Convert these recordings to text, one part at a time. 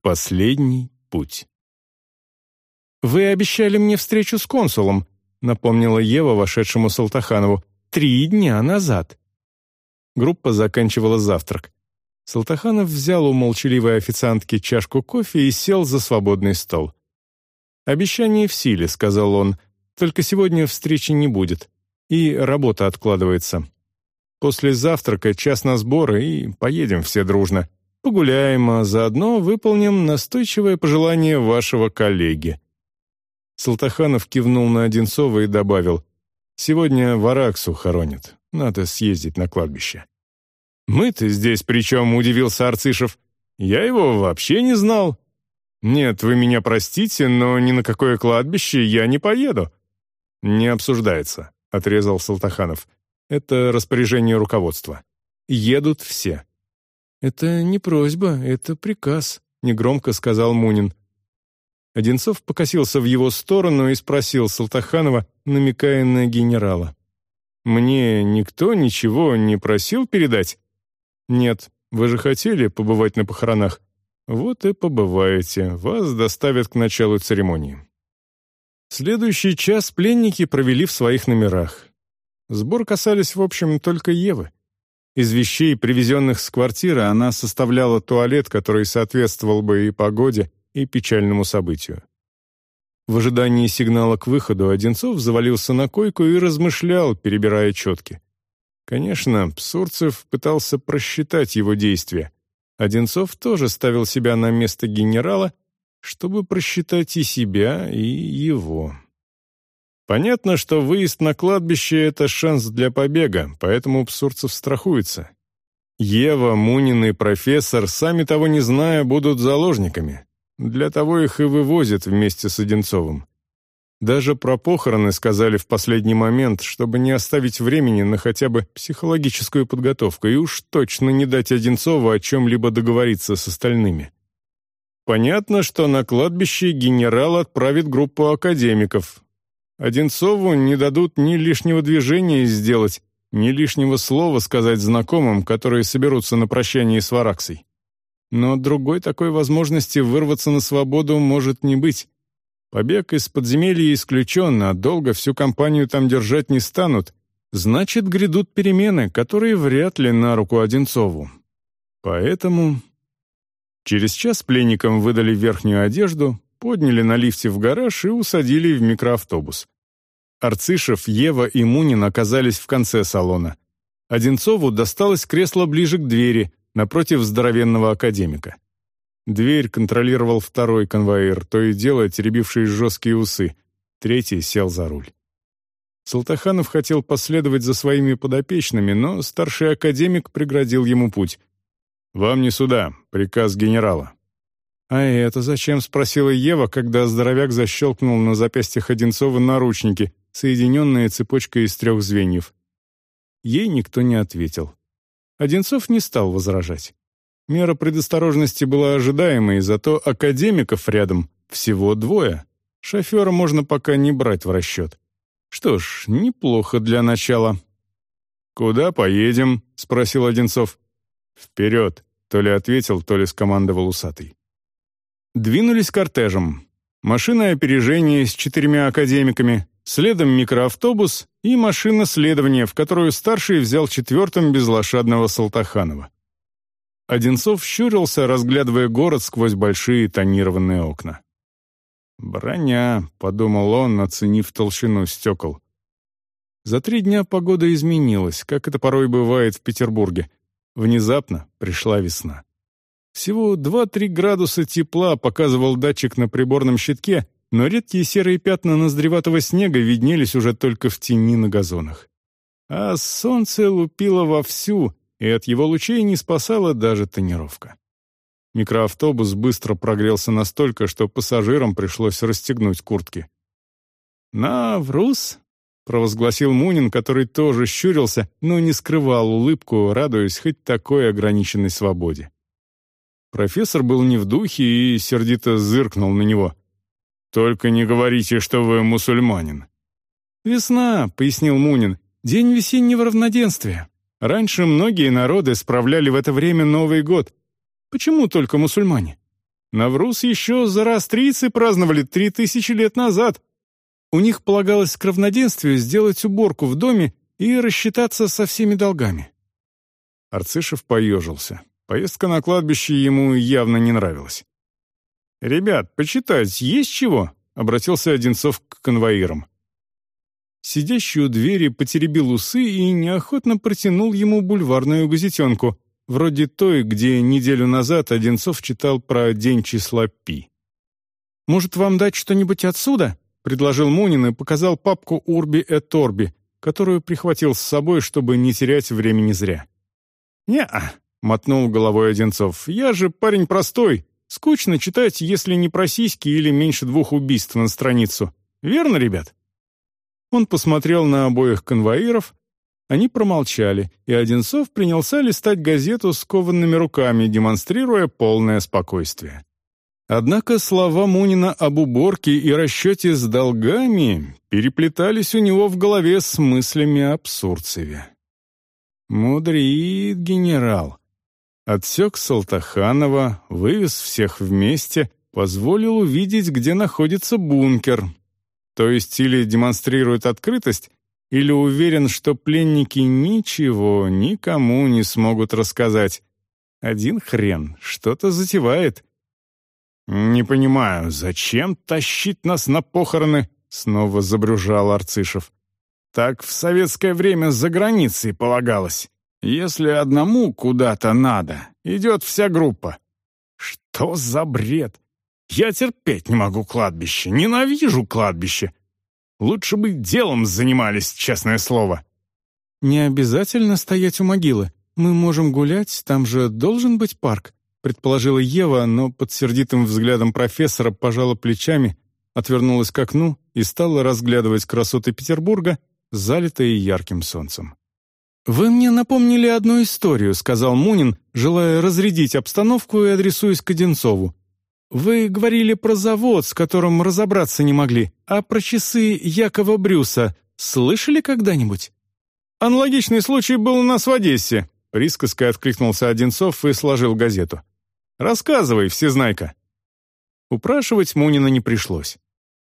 последний путь. «Вы обещали мне встречу с консулом», — напомнила Ева вошедшему Салтаханову. «Три дня назад». Группа заканчивала завтрак. Салтаханов взял у молчаливой официантки чашку кофе и сел за свободный стол. «Обещание в силе», — сказал он, — «только сегодня встречи не будет, и работа откладывается. После завтрака час на сборы и поедем все дружно. Погуляем, а заодно выполним настойчивое пожелание вашего коллеги». Салтаханов кивнул на Одинцова и добавил, «Сегодня Вараксу хоронят, надо съездить на кладбище». «Мы-то здесь при чем?» — удивился Арцишев. «Я его вообще не знал». «Нет, вы меня простите, но ни на какое кладбище я не поеду». «Не обсуждается», — отрезал Салтаханов. «Это распоряжение руководства. Едут все». «Это не просьба, это приказ», — негромко сказал Мунин. Одинцов покосился в его сторону и спросил Салтаханова, намекая на генерала. «Мне никто ничего не просил передать?» «Нет, вы же хотели побывать на похоронах. Вот и побываете, вас доставят к началу церемонии». Следующий час пленники провели в своих номерах. Сбор касались, в общем, только Евы. Из вещей, привезенных с квартиры, она составляла туалет, который соответствовал бы и погоде, и печальному событию. В ожидании сигнала к выходу Одинцов завалился на койку и размышлял, перебирая четки. Конечно, Псурцев пытался просчитать его действия. Одинцов тоже ставил себя на место генерала, чтобы просчитать и себя, и его. Понятно, что выезд на кладбище — это шанс для побега, поэтому Псурцев страхуется. Ева, Мунин и профессор, сами того не зная, будут заложниками. Для того их и вывозят вместе с Одинцовым. Даже про похороны сказали в последний момент, чтобы не оставить времени на хотя бы психологическую подготовку и уж точно не дать Одинцову о чем-либо договориться с остальными. Понятно, что на кладбище генерал отправит группу академиков. Одинцову не дадут ни лишнего движения сделать, ни лишнего слова сказать знакомым, которые соберутся на прощание с Вараксой. Но другой такой возможности вырваться на свободу может не быть. Побег из подземелья исключен, а долго всю компанию там держать не станут. Значит, грядут перемены, которые вряд ли на руку Одинцову. Поэтому... Через час пленникам выдали верхнюю одежду, подняли на лифте в гараж и усадили в микроавтобус. Арцишев, Ева и Мунин оказались в конце салона. Одинцову досталось кресло ближе к двери, напротив здоровенного академика. Дверь контролировал второй конвоир, то и дело теребивший жесткие усы. Третий сел за руль. Салтаханов хотел последовать за своими подопечными, но старший академик преградил ему путь. «Вам не сюда, приказ генерала». «А это зачем?» — спросила Ева, когда здоровяк защелкнул на запястьях Одинцова наручники, соединенные цепочкой из трех звеньев. Ей никто не ответил. Одинцов не стал возражать. Мера предосторожности была ожидаемой, зато академиков рядом всего двое. Шофера можно пока не брать в расчет. Что ж, неплохо для начала. «Куда поедем?» — спросил Одинцов. «Вперед!» — то ли ответил, то ли скомандовал усатый. Двинулись кортежем. Машина опережения с четырьмя академиками, следом микроавтобус и машина следования, в которую старший взял четвертым безлошадного Салтаханова. Одинцов щурился, разглядывая город сквозь большие тонированные окна. «Броня», — подумал он, оценив толщину стекол. За три дня погода изменилась, как это порой бывает в Петербурге. Внезапно пришла весна. Всего 2-3 градуса тепла показывал датчик на приборном щитке, но редкие серые пятна ноздреватого снега виднелись уже только в тени на газонах. А солнце лупило вовсю, и от его лучей не спасала даже тонировка. Микроавтобус быстро прогрелся настолько, что пассажирам пришлось расстегнуть куртки. «Наврус!» — провозгласил Мунин, который тоже щурился, но не скрывал улыбку, радуясь хоть такой ограниченной свободе. Профессор был не в духе и сердито зыркнул на него. «Только не говорите, что вы мусульманин». «Весна», — пояснил Мунин, — «день весеннего равноденствия. Раньше многие народы справляли в это время Новый год. Почему только мусульмане?» Навруз еще зарастрийцы праздновали три тысячи лет назад. У них полагалось к равноденствию сделать уборку в доме и рассчитаться со всеми долгами. Арцишев поежился. Поездка на кладбище ему явно не нравилась. «Ребят, почитать есть чего?» — обратился Одинцов к конвоирам. Сидящий у двери потеребил усы и неохотно протянул ему бульварную газетенку, вроде той, где неделю назад Одинцов читал про день числа Пи. «Может, вам дать что-нибудь отсюда?» — предложил Мунин и показал папку «Урби et Орби», которую прихватил с собой, чтобы не терять времени зря. «Не-а», — мотнул головой Одинцов, — «я же парень простой. Скучно читать, если не про сиськи или меньше двух убийств на страницу. Верно, ребят?» Он посмотрел на обоих конвоиров, они промолчали, и Одинцов принялся листать газету с кованными руками, демонстрируя полное спокойствие. Однако слова Мунина об уборке и расчете с долгами переплетались у него в голове с мыслями об Сурцеве. Мудрит генерал. Отсек Салтаханова, вывез всех вместе, позволил увидеть, где находится бункер, то есть или демонстрирует открытость, или уверен, что пленники ничего никому не смогут рассказать. Один хрен, что-то затевает. «Не понимаю, зачем тащить нас на похороны?» — снова забрюжал Арцишев. «Так в советское время за границей полагалось. Если одному куда-то надо, идет вся группа». «Что за бред? Я терпеть не могу кладбище, ненавижу кладбище. Лучше бы делом занимались, честное слово». «Не обязательно стоять у могилы. Мы можем гулять, там же должен быть парк», предположила Ева, но под сердитым взглядом профессора пожала плечами, отвернулась к окну и стала разглядывать красоты Петербурга, залитые ярким солнцем. «Вы мне напомнили одну историю», — сказал Мунин, желая разрядить обстановку и адресуясь к Одинцову. «Вы говорили про завод, с которым разобраться не могли, а про часы Якова Брюса слышали когда-нибудь?» «Аналогичный случай был у нас в Одессе», — присказкой откликнулся Одинцов и сложил газету. «Рассказывай, всезнайка». Упрашивать Мунина не пришлось.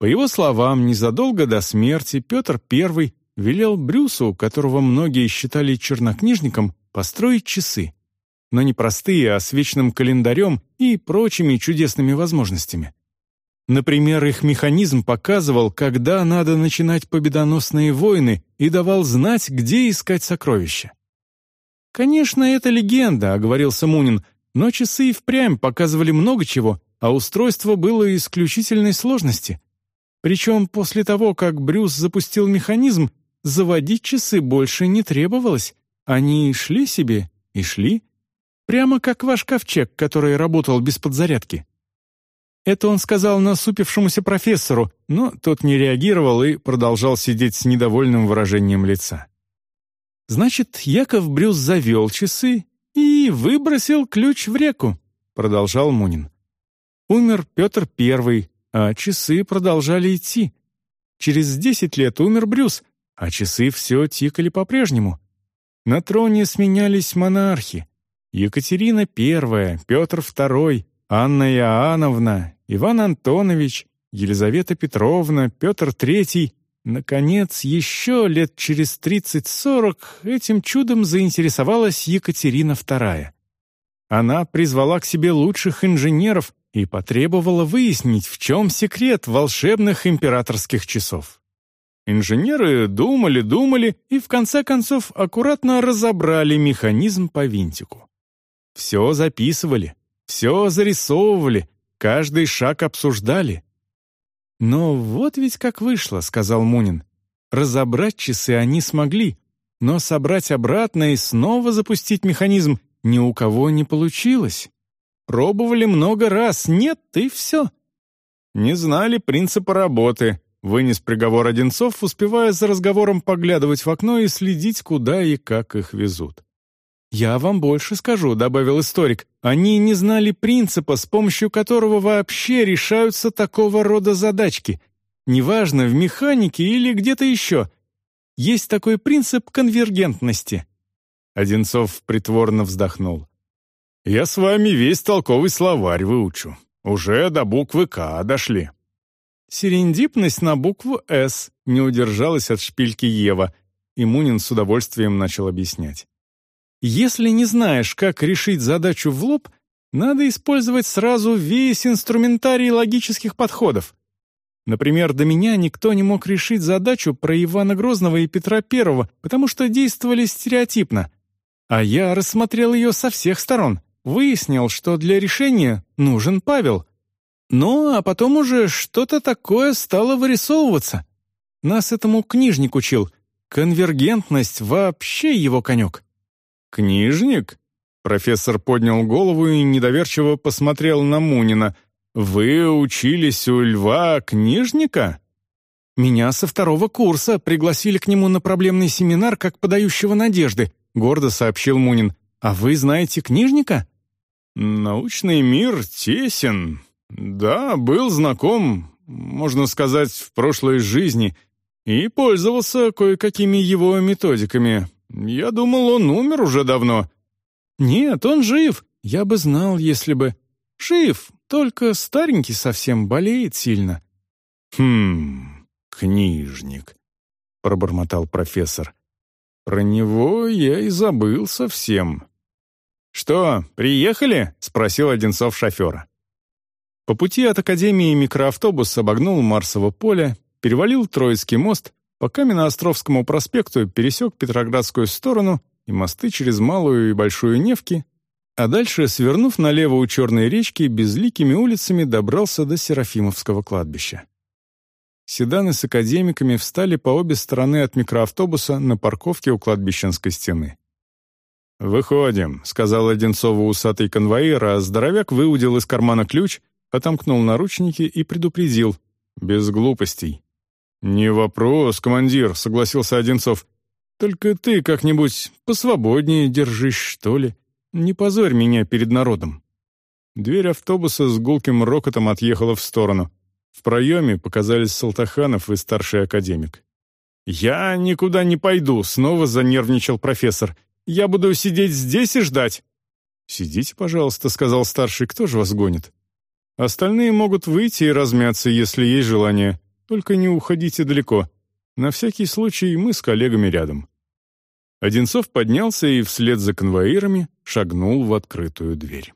По его словам, незадолго до смерти Петр I велел Брюсу, которого многие считали чернокнижником, построить часы но не простые, а с вечным календарем и прочими чудесными возможностями. Например, их механизм показывал, когда надо начинать победоносные войны и давал знать, где искать сокровища. «Конечно, это легенда», — оговорился Мунин, но часы и впрямь показывали много чего, а устройство было исключительной сложности. Причем после того, как Брюс запустил механизм, заводить часы больше не требовалось. Они шли себе и шли, Прямо как ваш ковчег, который работал без подзарядки». Это он сказал насупившемуся профессору, но тот не реагировал и продолжал сидеть с недовольным выражением лица. «Значит, Яков Брюс завел часы и выбросил ключ в реку», — продолжал Мунин. Умер Петр Первый, а часы продолжали идти. Через десять лет умер Брюс, а часы все тикали по-прежнему. На троне сменялись монархи. Екатерина I, Петр II, Анна Иоанновна, Иван Антонович, Елизавета Петровна, Петр III. Наконец, еще лет через 30-40 этим чудом заинтересовалась Екатерина II. Она призвала к себе лучших инженеров и потребовала выяснить, в чем секрет волшебных императорских часов. Инженеры думали-думали и в конце концов аккуратно разобрали механизм по винтику. Все записывали, все зарисовывали, каждый шаг обсуждали. «Но вот ведь как вышло», — сказал Мунин. «Разобрать часы они смогли, но собрать обратно и снова запустить механизм ни у кого не получилось. Пробовали много раз, нет, и все». «Не знали принципа работы», — вынес приговор Одинцов, успевая за разговором поглядывать в окно и следить, куда и как их везут. «Я вам больше скажу», — добавил историк. «Они не знали принципа, с помощью которого вообще решаются такого рода задачки. Неважно, в механике или где-то еще. Есть такой принцип конвергентности». Одинцов притворно вздохнул. «Я с вами весь толковый словарь выучу. Уже до буквы «К» дошли». «Серендипность на букву «С», — не удержалась от шпильки Ева, и Мунин с удовольствием начал объяснять. «Если не знаешь, как решить задачу в лоб, надо использовать сразу весь инструментарий логических подходов. Например, до меня никто не мог решить задачу про Ивана Грозного и Петра Первого, потому что действовали стереотипно. А я рассмотрел ее со всех сторон, выяснил, что для решения нужен Павел. Ну, а потом уже что-то такое стало вырисовываться. Нас этому книжник учил. Конвергентность вообще его конек. «Книжник?» Профессор поднял голову и недоверчиво посмотрел на Мунина — «Вы учились у Льва Книжника?» «Меня со второго курса пригласили к нему на проблемный семинар как подающего надежды», — гордо сообщил Мунин. «А вы знаете Книжника?» «Научный мир тесен. Да, был знаком, можно сказать, в прошлой жизни, и пользовался кое-какими его методиками. Я думал, он умер уже давно». «Нет, он жив. Я бы знал, если бы...» «Жив, только старенький совсем болеет сильно». «Хм, книжник», — пробормотал профессор. «Про него я и забыл совсем». «Что, приехали?» — спросил Одинцов шофера. По пути от Академии микроавтобус обогнул Марсово поле, перевалил Троицкий мост, по Каменноостровскому проспекту пересек Петроградскую сторону и мосты через Малую и Большую Невки а дальше, свернув налево у Черной речки, безликими улицами добрался до Серафимовского кладбища. Седаны с академиками встали по обе стороны от микроавтобуса на парковке у кладбищенской стены. «Выходим», — сказал Одинцову усатый конвоир, а здоровяк выудил из кармана ключ, отомкнул наручники и предупредил. «Без глупостей». «Не вопрос, командир», — согласился Одинцов. «Только ты как-нибудь посвободнее держись, что ли. Не позорь меня перед народом». Дверь автобуса с гулким рокотом отъехала в сторону. В проеме показались Салтаханов и старший академик. «Я никуда не пойду», — снова занервничал профессор. «Я буду сидеть здесь и ждать». «Сидите, пожалуйста», — сказал старший. «Кто же вас гонит?» «Остальные могут выйти и размяться, если есть желание. Только не уходите далеко. На всякий случай мы с коллегами рядом». Одинцов поднялся и вслед за конвоирами шагнул в открытую дверь.